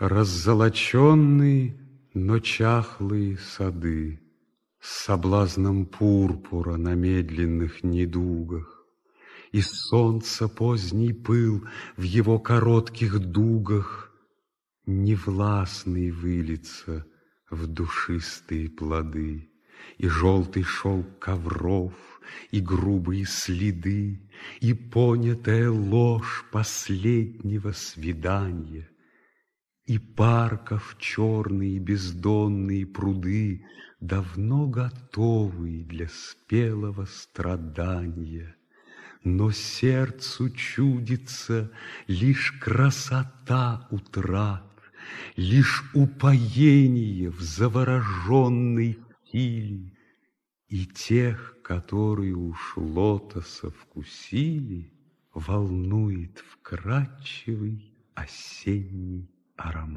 Раззолоченные, но чахлые сады, С соблазном пурпура на медленных недугах, И солнца поздний пыл в его коротких дугах Невластный вылиться в душистые плоды, И желтый шелк ковров, и грубые следы, И понятая ложь последнего свидания, И парков черные бездонные пруды, Давно готовые для спелого страдания. Но сердцу чудится лишь красота утрат, Лишь упоение в завороженной силе, И тех, которые уж лотоса вкусили, Волнует вкрадчивый осенний aroma.